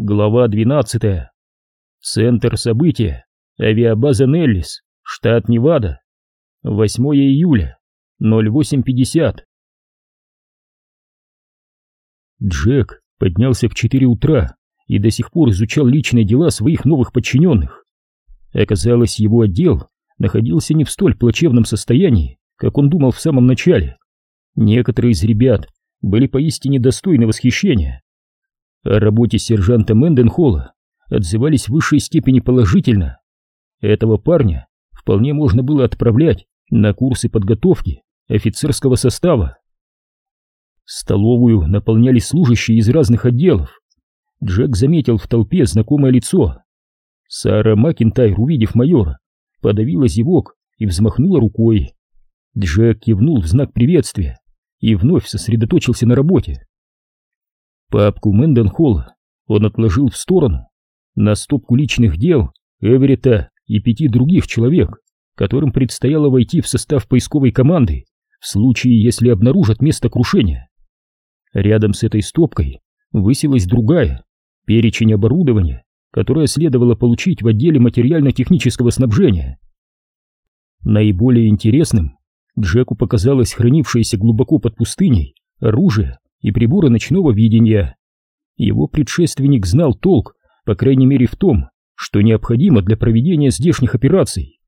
Глава 12. Центр события. Авиабаза Неллис, штат Невада. 8 июля. 08.50. Джек поднялся в 4 утра и до сих пор изучал личные дела своих новых подчиненных. Оказалось, его отдел находился не в столь плачевном состоянии, как он думал в самом начале. Некоторые из ребят были поистине достойны восхищения. О работе сержанта Мэнденхолла отзывались в высшей степени положительно. Этого парня вполне можно было отправлять на курсы подготовки офицерского состава. Столовую наполняли служащие из разных отделов. Джек заметил в толпе знакомое лицо. Сара Макинтайр, увидев майора, подавила зевок и взмахнула рукой. Джек кивнул в знак приветствия и вновь сосредоточился на работе. Папку Мэнденхолла он отложил в сторону на стопку личных дел Эверетта и пяти других человек, которым предстояло войти в состав поисковой команды в случае, если обнаружат место крушения. Рядом с этой стопкой высилась другая, перечень оборудования, которое следовало получить в отделе материально-технического снабжения. Наиболее интересным Джеку показалось хранившееся глубоко под пустыней оружие и приборы ночного видения. Его предшественник знал толк, по крайней мере в том, что необходимо для проведения здешних операций.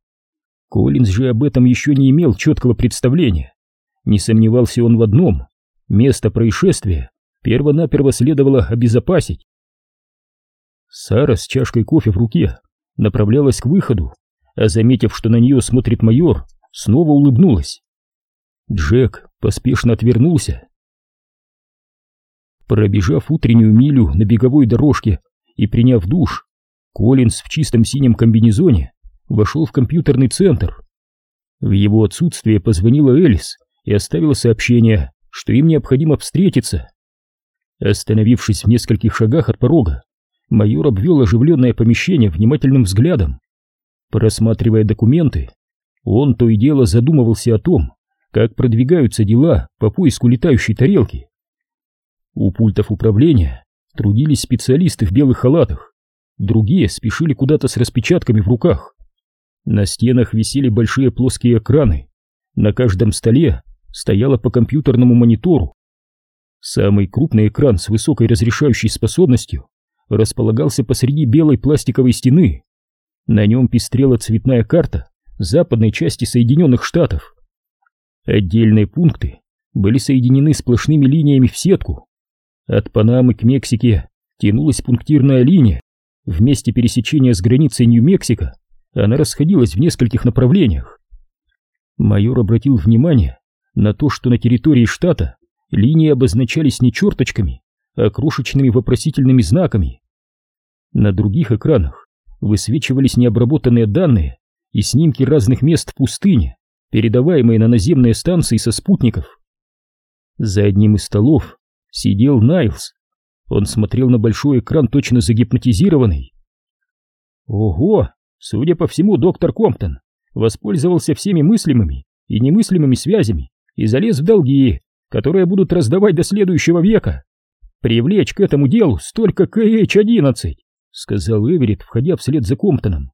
Коллинз же об этом еще не имел четкого представления. Не сомневался он в одном — место происшествия перво-наперво следовало обезопасить. Сара с чашкой кофе в руке направлялась к выходу, а заметив, что на нее смотрит майор, снова улыбнулась. Джек поспешно отвернулся Пробежав утреннюю милю на беговой дорожке и приняв душ, Коллинз в чистом синем комбинезоне вошел в компьютерный центр. В его отсутствие позвонила Элис и оставила сообщение, что им необходимо встретиться. Остановившись в нескольких шагах от порога, майор обвел оживленное помещение внимательным взглядом. Просматривая документы, он то и дело задумывался о том, как продвигаются дела по поиску летающей тарелки. У пультов управления трудились специалисты в белых халатах, другие спешили куда-то с распечатками в руках. На стенах висели большие плоские экраны, на каждом столе стояло по компьютерному монитору. Самый крупный экран с высокой разрешающей способностью располагался посреди белой пластиковой стены. На нем пестрела цветная карта западной части Соединенных Штатов. Отдельные пункты были соединены сплошными линиями в сетку, от Панамы к Мексике тянулась пунктирная линия. В месте пересечения с границей Нью-Мексико она расходилась в нескольких направлениях. Майор обратил внимание на то, что на территории штата линии обозначались не черточками, а крошечными вопросительными знаками. На других экранах высвечивались необработанные данные и снимки разных мест в пустыне, передаваемые на наземные станции со спутников. За одним из столов сидел Найлс. Он смотрел на большой экран, точно загипнотизированный. Ого! Судя по всему, доктор Комптон воспользовался всеми мыслимыми и немыслимыми связями и залез в долги, которые будут раздавать до следующего века. Привлечь к этому делу столько КХ-11, сказал Эверетт, входя вслед за Комптоном.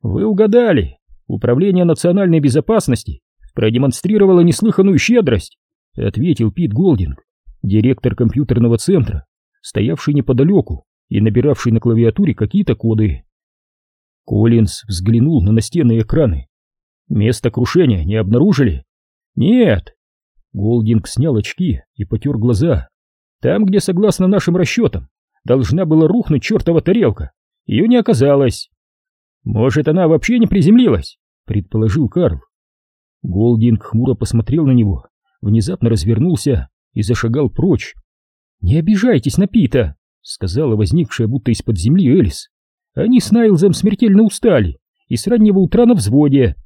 Вы угадали. Управление национальной безопасности продемонстрировало неслыханную щедрость, ответил Пит Голдинг директор компьютерного центра, стоявший неподалеку и набиравший на клавиатуре какие-то коды. Коллинз взглянул на настенные экраны. Место крушения не обнаружили? Нет. Голдинг снял очки и потер глаза. Там, где, согласно нашим расчетам, должна была рухнуть чертова тарелка, ее не оказалось. Может, она вообще не приземлилась, предположил Карл. Голдинг хмуро посмотрел на него, внезапно развернулся и зашагал прочь. «Не обижайтесь на Пита», — сказала возникшая будто из-под земли Элис. «Они с Найлзом смертельно устали и с раннего утра на взводе».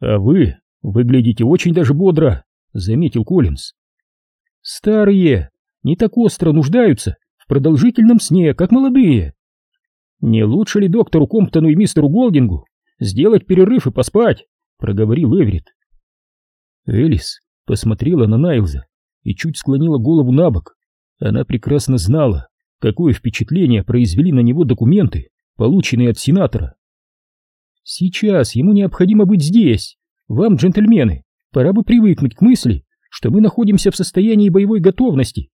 «А вы выглядите очень даже бодро», — заметил Коллинз. «Старые не так остро нуждаются в продолжительном сне, как молодые. Не лучше ли доктору Комптону и мистеру Голдингу сделать перерыв и поспать?» — проговорил Эверетт. Элис посмотрела на Найлза и чуть склонила голову на бок. Она прекрасно знала, какое впечатление произвели на него документы, полученные от сенатора. Сейчас ему необходимо быть здесь. Вам, джентльмены, пора бы привыкнуть к мысли, что мы находимся в состоянии боевой готовности.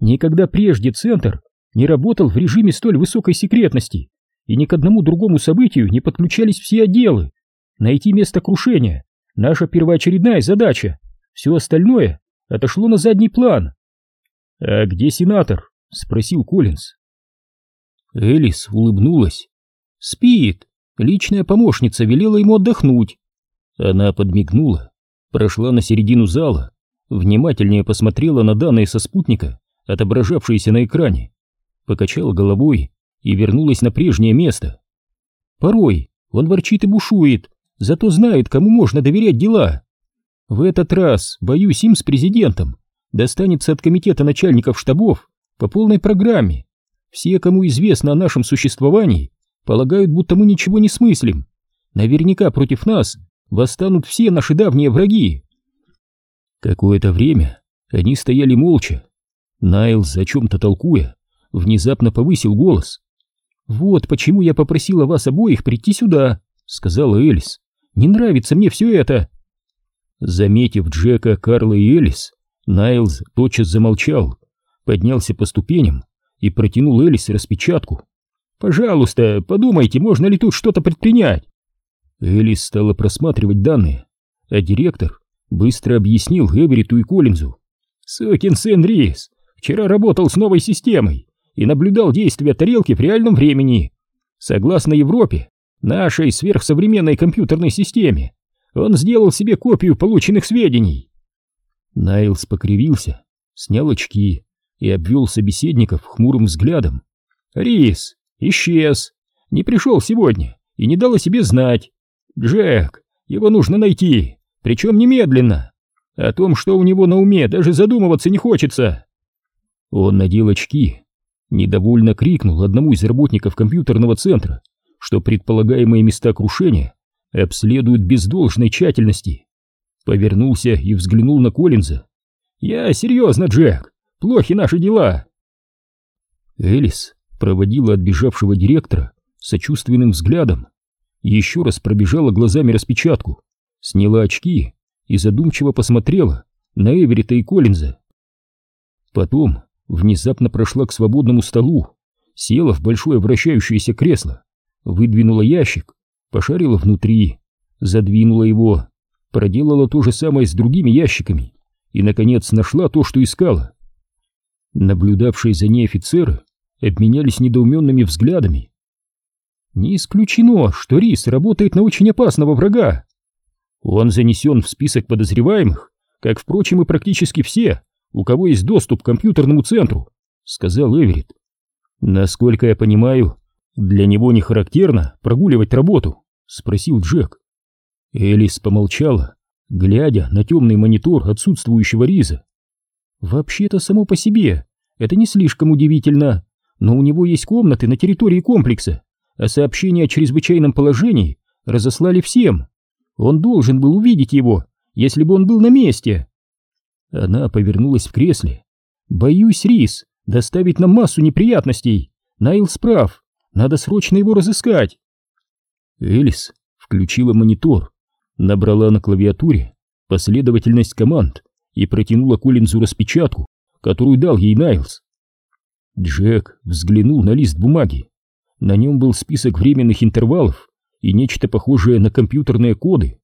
Никогда прежде Центр не работал в режиме столь высокой секретности, и ни к одному другому событию не подключались все отделы. Найти место крушения — наша первоочередная задача. Все остальное отошло на задний план. «А где сенатор?» — спросил Коллинз. Элис улыбнулась. «Спит. Личная помощница велела ему отдохнуть». Она подмигнула, прошла на середину зала, внимательнее посмотрела на данные со спутника, отображавшиеся на экране, покачала головой и вернулась на прежнее место. Порой он ворчит и бушует, зато знает, кому можно доверять дела. В этот раз, боюсь, им с президентом достанется от комитета начальников штабов по полной программе. Все, кому известно о нашем существовании, полагают, будто мы ничего не смыслим. Наверняка против нас восстанут все наши давние враги. Какое-то время они стояли молча. Найлз, о чем-то толкуя, внезапно повысил голос. «Вот почему я попросила вас обоих прийти сюда», — сказала Элис. «Не нравится мне все это». Заметив Джека, Карла и Элис, Найлз тотчас замолчал, поднялся по ступеням и протянул Элис распечатку. «Пожалуйста, подумайте, можно ли тут что-то предпринять?» Элис стала просматривать данные, а директор быстро объяснил Эвериту и Коллинзу. «Сукин сын Рис вчера работал с новой системой и наблюдал действия тарелки в реальном времени. Согласно Европе, нашей сверхсовременной компьютерной системе, он сделал себе копию полученных сведений. Найлс покривился, снял очки и обвел собеседников хмурым взглядом. «Рис исчез, не пришел сегодня и не дал о себе знать. Джек, его нужно найти, причем немедленно. О том, что у него на уме, даже задумываться не хочется». Он надел очки, недовольно крикнул одному из работников компьютерного центра, что предполагаемые места крушения обследуют без должной тщательности. Повернулся и взглянул на Коллинза. «Я серьезно, Джек, плохи наши дела!» Элис проводила отбежавшего директора сочувственным взглядом, еще раз пробежала глазами распечатку, сняла очки и задумчиво посмотрела на Эверита и Коллинза. Потом внезапно прошла к свободному столу, села в большое вращающееся кресло, выдвинула ящик, пошарила внутри, задвинула его проделала то же самое с другими ящиками и, наконец, нашла то, что искала. Наблюдавшие за ней офицеры обменялись недоуменными взглядами. Не исключено, что Рис работает на очень опасного врага. Он занесен в список подозреваемых, как, впрочем, и практически все, у кого есть доступ к компьютерному центру, сказал Эверетт. Насколько я понимаю, для него не характерно прогуливать работу, спросил Джек. Элис помолчала, глядя на темный монитор отсутствующего Риза. «Вообще-то само по себе это не слишком удивительно, но у него есть комнаты на территории комплекса, а сообщение о чрезвычайном положении разослали всем. Он должен был увидеть его, если бы он был на месте». Она повернулась в кресле. «Боюсь, Риз, доставить нам массу неприятностей. Найлс прав, надо срочно его разыскать». Элис включила монитор набрала на клавиатуре последовательность команд и протянула Коллинзу распечатку, которую дал ей Найлз. Джек взглянул на лист бумаги. На нем был список временных интервалов и нечто похожее на компьютерные коды.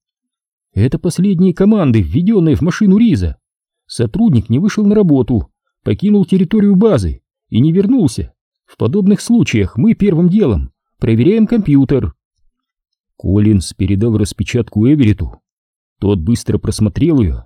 Это последние команды, введенные в машину Риза. Сотрудник не вышел на работу, покинул территорию базы и не вернулся. В подобных случаях мы первым делом проверяем компьютер. Коллинз передал распечатку Эверету. Тот быстро просмотрел ее.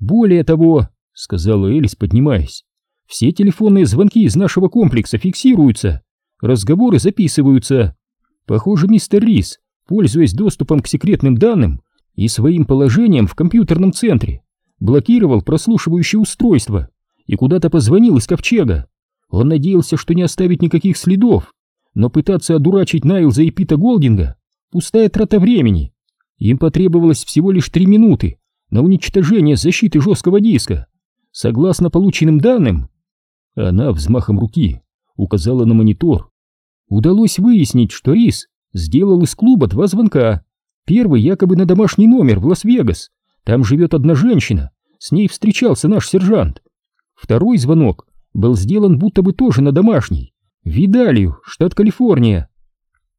«Более того», — сказала Элис, поднимаясь, — «все телефонные звонки из нашего комплекса фиксируются, разговоры записываются. Похоже, мистер Рис, пользуясь доступом к секретным данным и своим положением в компьютерном центре, блокировал прослушивающее устройство и куда-то позвонил из ковчега. Он надеялся, что не оставит никаких следов, но пытаться одурачить Найлза и Пита Голдинга Пустая трата времени. Им потребовалось всего лишь три минуты на уничтожение защиты жесткого диска. Согласно полученным данным, она взмахом руки указала на монитор. Удалось выяснить, что Рис сделал из клуба два звонка. Первый якобы на домашний номер в Лас-Вегас. Там живет одна женщина. С ней встречался наш сержант. Второй звонок был сделан будто бы тоже на домашний. Видалию, штат Калифорния.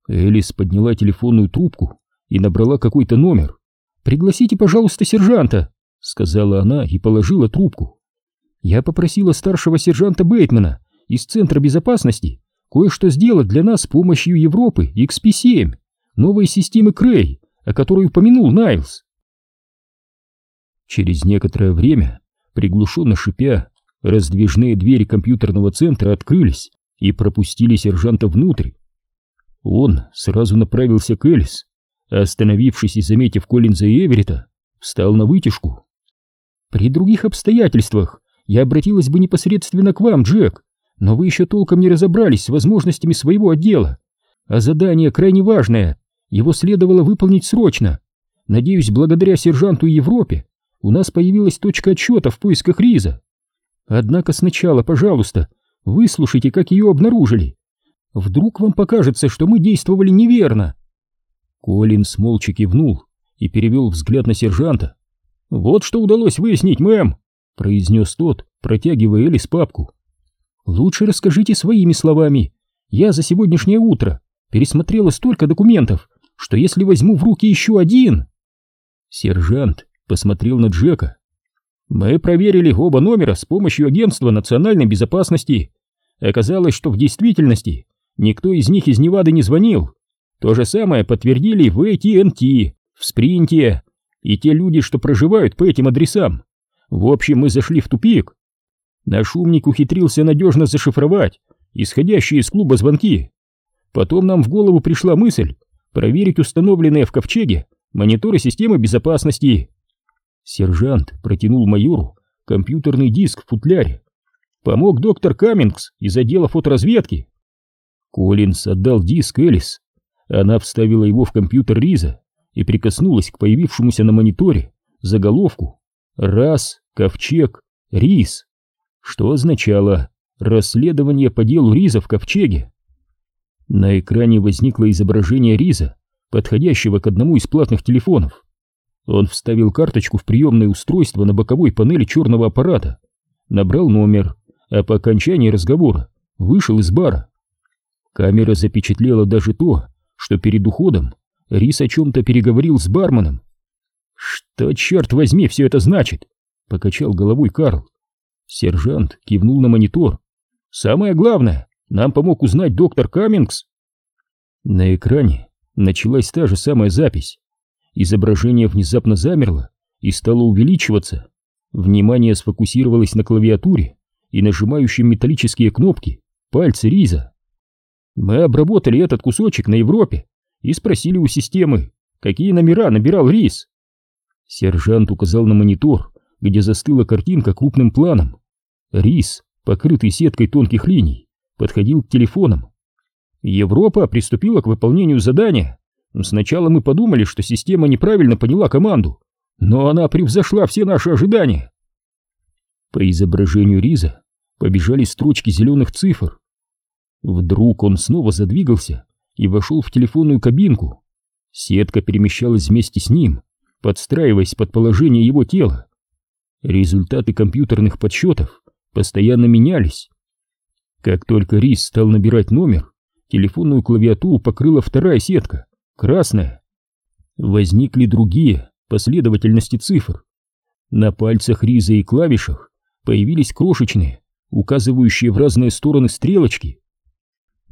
Элис подняла телефонную трубку и набрала какой-то номер. «Пригласите, пожалуйста, сержанта», — сказала она и положила трубку. «Я попросила старшего сержанта Бейтмана из Центра безопасности кое-что сделать для нас с помощью Европы XP-7, новой системы Крей, о которой упомянул Найлз. Через некоторое время, приглушенно шипя, раздвижные двери компьютерного центра открылись и пропустили сержанта внутрь. Он сразу направился к Элис, остановившись и заметив Коллинза и Эверетта, встал на вытяжку. «При других обстоятельствах я обратилась бы непосредственно к вам, Джек, но вы еще толком не разобрались с возможностями своего отдела, а задание крайне важное, его следовало выполнить срочно. Надеюсь, благодаря сержанту Европе у нас появилась точка отсчета в поисках Риза. Однако сначала, пожалуйста, выслушайте, как ее обнаружили. Вдруг вам покажется, что мы действовали неверно. Колин молча кивнул и перевел взгляд на сержанта. «Вот что удалось выяснить, мэм!» — произнес тот, протягивая Элис папку. «Лучше расскажите своими словами. Я за сегодняшнее утро пересмотрела столько документов, что если возьму в руки еще один...» Сержант посмотрел на Джека. «Мы проверили оба номера с помощью Агентства национальной безопасности. Оказалось, что в действительности никто из них из Невады не звонил. То же самое подтвердили в AT&T, в Спринте и те люди, что проживают по этим адресам. В общем, мы зашли в тупик. Наш умник ухитрился надежно зашифровать исходящие из клуба звонки. Потом нам в голову пришла мысль проверить установленные в ковчеге мониторы системы безопасности. Сержант протянул майору компьютерный диск в футляре. Помог доктор Каммингс из отдела фоторазведки. Коллинс отдал диск Элис. Она вставила его в компьютер Риза и прикоснулась к появившемуся на мониторе заголовку «Раз, ковчег, Риз», что означало «Расследование по делу Риза в ковчеге». На экране возникло изображение Риза, подходящего к одному из платных телефонов. Он вставил карточку в приемное устройство на боковой панели черного аппарата, набрал номер, а по окончании разговора вышел из бара. Камера запечатлела даже то, что перед уходом Рис о чем-то переговорил с барменом. «Что, черт возьми, все это значит?» — покачал головой Карл. Сержант кивнул на монитор. «Самое главное, нам помог узнать доктор Каммингс». На экране началась та же самая запись. Изображение внезапно замерло и стало увеличиваться. Внимание сфокусировалось на клавиатуре и нажимающем металлические кнопки пальцы Риза. Мы обработали этот кусочек на Европе и спросили у системы, какие номера набирал Риз. Сержант указал на монитор, где застыла картинка крупным планом. Рис, покрытый сеткой тонких линий, подходил к телефонам. Европа приступила к выполнению задания. Сначала мы подумали, что система неправильно поняла команду, но она превзошла все наши ожидания. По изображению Риза побежали строчки зеленых цифр. Вдруг он снова задвигался и вошел в телефонную кабинку. Сетка перемещалась вместе с ним, подстраиваясь под положение его тела. Результаты компьютерных подсчетов постоянно менялись. Как только Рис стал набирать номер, телефонную клавиатуру покрыла вторая сетка, красная. Возникли другие последовательности цифр. На пальцах Риза и клавишах появились крошечные, указывающие в разные стороны стрелочки.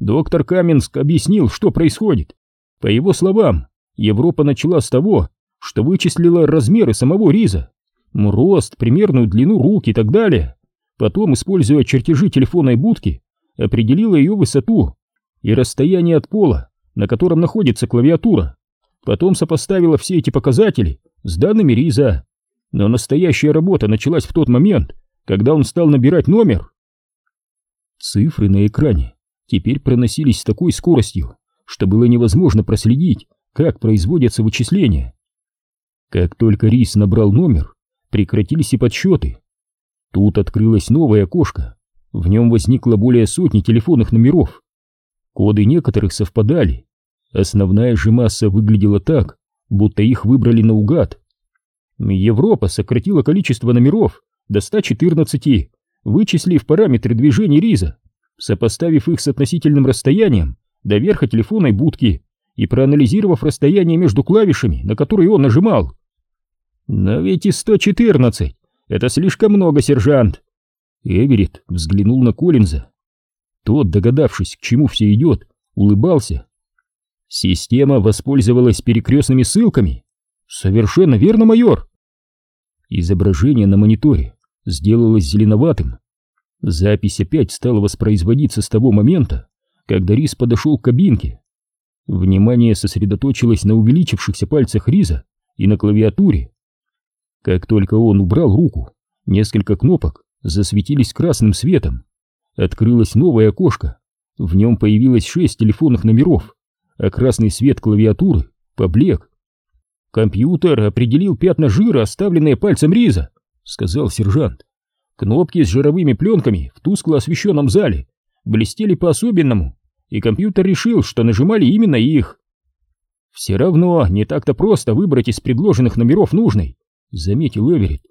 Доктор Каменск объяснил, что происходит. По его словам, Европа начала с того, что вычислила размеры самого Риза, рост, примерную длину рук и так далее. Потом, используя чертежи телефонной будки, определила ее высоту и расстояние от пола, на котором находится клавиатура. Потом сопоставила все эти показатели с данными Риза. Но настоящая работа началась в тот момент, когда он стал набирать номер. Цифры на экране теперь проносились с такой скоростью, что было невозможно проследить, как производятся вычисления. Как только Рис набрал номер, прекратились и подсчеты. Тут открылось новое окошко. В нем возникло более сотни телефонных номеров. Коды некоторых совпадали. Основная же масса выглядела так, будто их выбрали наугад. Европа сократила количество номеров до 114, вычислив параметры движения Риза, сопоставив их с относительным расстоянием до верха телефонной будки и проанализировав расстояние между клавишами, на которые он нажимал. «Но ведь и 114 — это слишком много, сержант!» Эверетт взглянул на Коллинза. Тот, догадавшись, к чему все идет, улыбался. Система воспользовалась перекрестными ссылками. Совершенно верно, майор. Изображение на мониторе сделалось зеленоватым. Запись опять стала воспроизводиться с того момента, когда Рис подошел к кабинке. Внимание сосредоточилось на увеличившихся пальцах Риза и на клавиатуре. Как только он убрал руку, несколько кнопок засветились красным светом. Открылось новое окошко. В нем появилось шесть телефонных номеров, а красный свет клавиатуры поблек. «Компьютер определил пятна жира, оставленные пальцем Риза», — сказал сержант. «Кнопки с жировыми пленками в тускло освещенном зале блестели по-особенному, и компьютер решил, что нажимали именно их. «Все равно не так-то просто выбрать из предложенных номеров нужный», — заметил Эверетт.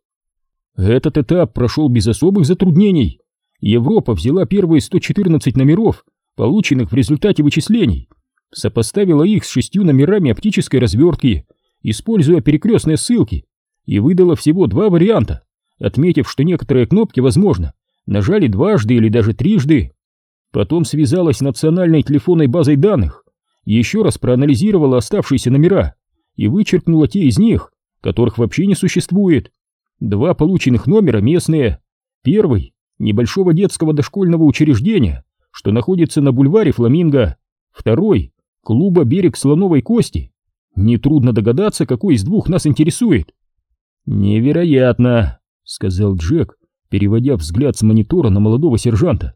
Этот этап прошел без особых затруднений. Европа взяла первые 114 номеров, полученных в результате вычислений, сопоставила их с шестью номерами оптической развертки, используя перекрестные ссылки, и выдала всего два варианта, отметив, что некоторые кнопки, возможно, нажали дважды или даже трижды. Потом связалась с национальной телефонной базой данных, еще раз проанализировала оставшиеся номера и вычеркнула те из них, которых вообще не существует. Два полученных номера местные. Первый — небольшого детского дошкольного учреждения, что находится на бульваре Фламинго. Второй — клуба «Берег слоновой кости». Нетрудно догадаться, какой из двух нас интересует. «Невероятно», — сказал Джек, переводя взгляд с монитора на молодого сержанта.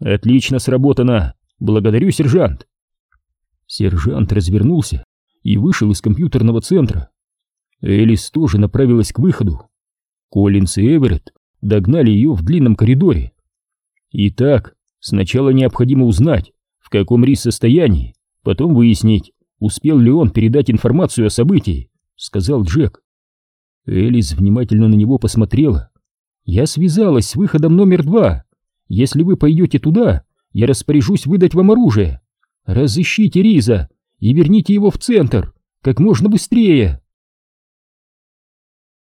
«Отлично сработано! Благодарю, сержант!» Сержант развернулся и вышел из компьютерного центра. Элис тоже направилась к выходу. Коллинс и Эверетт догнали ее в длинном коридоре. Итак, сначала необходимо узнать, в каком Рис состоянии, потом выяснить, успел ли он передать информацию о событии, сказал Джек. Элис внимательно на него посмотрела. Я связалась с выходом номер два. Если вы пойдете туда, я распоряжусь выдать вам оружие. Разыщите Риза и верните его в центр как можно быстрее.